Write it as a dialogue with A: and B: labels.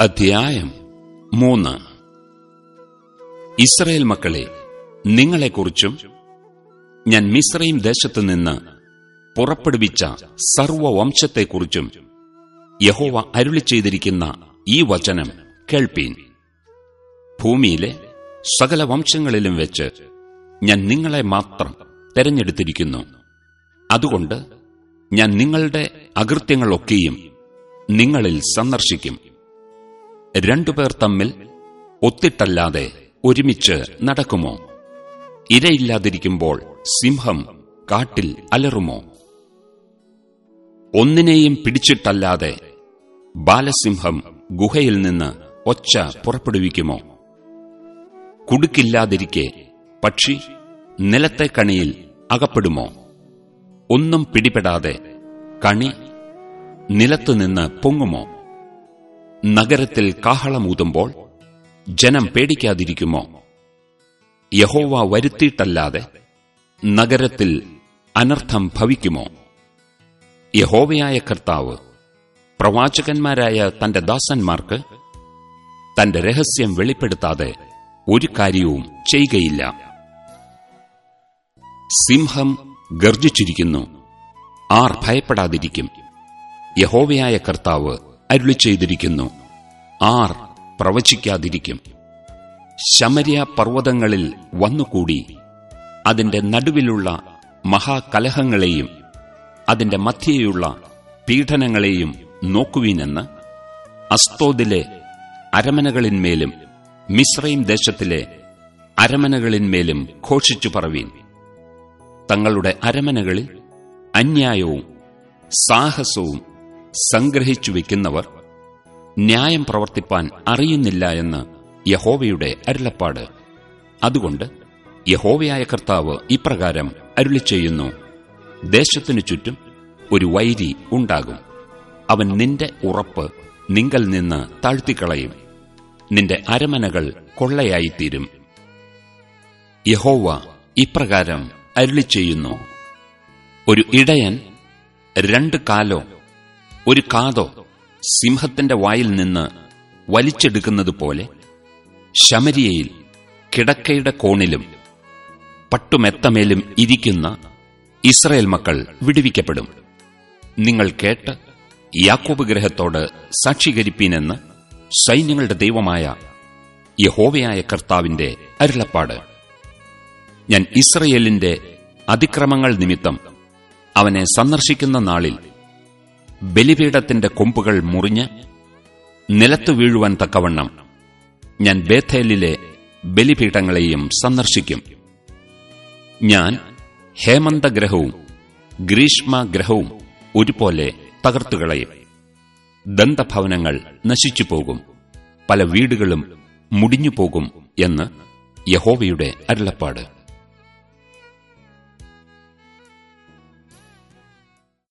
A: അധ്യായം മൂന്ന്. ഇസ്രയേൽ മക്കളെ നിങ്ങളെക്കുറിച്ചും ഞാൻ മിശ്രയും ദേശത്തു നിന്ന് പുറപ്പെടുവിച്ച സർവവംശത്തെക്കുറിച്ചും യഹോവ അരുളി ചെയ്തിരിക്കുന്ന ഈ വചനം കേൾപ്പീൻ. ഭൂമിയിലെ സകല വംശങ്ങളിലും വെച്ച് ഞാൻ നിങ്ങളെ മാത്രം തെരഞ്ഞെടുത്തിരിക്കുന്നു. അതുകൊണ്ട് ഞാൻ നിങ്ങളുടെ അകൃത്യങ്ങളൊക്കെയും നിങ്ങളിൽ സന്ദർശിക്കും. രണ്ടുപേർ തമ്മിൽ ഒത്തിട്ടല്ലാതെ ഒരുമിച്ച് നടക്കുമോ? ഇരയില്ലാതിരിക്കുമ്പോൾ സിംഹം കാട്ടിൽ അലറുമോ? ഒന്നിനെയും പിടിച്ചിട്ടല്ലാതെ ബാലസിംഹം ഗുഹയിൽ നിന്ന് ഒച്ച പുറപ്പെടുവിക്കുമോ? കുടുക്കില്ലാതിരിക്കെ പക്ഷി നിലത്തെ കണിയിൽ അകപ്പെടുമോ? ഒന്നും പിടിപെടാതെ കണി നിലത്തുനിന്ന് പൊങ്ങുമോ? നഗരത്തിൽ കാഹളമൂതുമ്പോൾ ജനം പേടിക്കാതിരിക്കുമോ? യഹോവ വരുത്തിയിട്ടല്ലാതെ നഗരത്തിൽ അനർത്ഥം ഭവിക്കുമോ? യഹോവയായ കർത്താവ് പ്രവാചകന്മാരായ തന്റെ ദാസന്മാർക്ക് തന്റെ രഹസ്യം വെളിപ്പെടുത്താതെ ഒരു കാര്യവും ചെയ്യുകയില്ല. സിംഹം ഗർജിച്ചിരിക്കുന്നു ആർ ഭയപ്പെടാതിരിക്കും. യഹോവയായ കർത്താവ് അരുളി ചെയ്തിരിക്കുന്നു. ആർ പ്രവചിക്കാതിരിക്കും. ശമര്യ പർവതങ്ങളിൽ വന്നുകൂടി. അതിന്റെ നടുവിലുള്ള മഹാകലഹങ്ങളെയും അതിന്റെ മധ്യയുള്ള പീഡനങ്ങളെയും നോക്കുവീനെന്ന് അസ്തോദിലെ അരമനകളിന്മേലും മിശ്രയും ദേശത്തിലെ അരമനകളിന്മേലും ഘോഷിച്ചു പറവീൻ. തങ്ങളുടെ അരമനകളിൽ അന്യായവും സാഹസവും സംഗ്രഹിച്ചു വെക്കുന്നവർ ന്യായം പ്രവർത്തിപ്പാൻ അറിയുന്നില്ല എന്ന് യഹോവയുടെ അരുളപ്പാട്. അതുകൊണ്ട് യഹോവയായ കർത്താവ് ഇപ്രകാരം അരുളി ചെയ്യുന്നു. ദേശത്തിനു ചുറ്റും ഒരു വൈരി ഉണ്ടാകും. അവൻ നിന്റെ ഉറപ്പ് നിങ്കൽ നിന്ന് താഴ്ത്തിക്കളയും. നിന്റെ അരമനകൾ കൊള്ളയായിത്തീരും. യഹോവ ഇപ്രകാരം അരുളി ചെയ്യുന്നു. ഒരു ഇടയൻ രണ്ട് കാലോ ഒരു കാതോ സിംഹത്തിന്റെ വായിൽ നിന്ന് വലിച്ചെടുക്കുന്നതുപോലെ ശമരിയയിൽ കിടക്കയുടെ കോണിലും പട്ടുമെത്തമേലും ഇരിക്കുന്ന ഇസ്രയേൽ മക്കൾ വിടുവിക്കപ്പെടും. നിങ്ങൾ കേട്ട് യാക്കോബ് ഗ്രഹത്തോട് സാക്ഷീകരിപ്പീനെന്ന് സൈന്യങ്ങളുടെ ദൈവമായ യഹോവയായ കർത്താവിന്റെ അരുളപ്പാട്. ഞാൻ ഇസ്രയേലിന്റെ അതിക്രമങ്ങൾ നിമിത്തം അവനെ സന്ദർശിക്കുന്ന നാളിൽ ബലിപീഠത്തിന്റെ കൊമ്പുകൾ മുറിഞ്ഞ് നിലത്തു വീഴുവാൻ തക്കവണ്ണം ഞാൻ ബേഥേലിലെ ബലിപീഠങ്ങളെയും സന്ദർശിക്കും. ഞാൻ ഹേമന്തഗ്രഹവും ഗ്രീഷ്മഗ്രഹവും ഒരുപോലെ തകർത്തുകളയും ദന്തഭവനങ്ങൾ നശിച്ചുപോകും പല വീടുകളും മുടിഞ്ഞുപോകും എന്ന് യഹോവയുടെ അരുളപ്പാട്.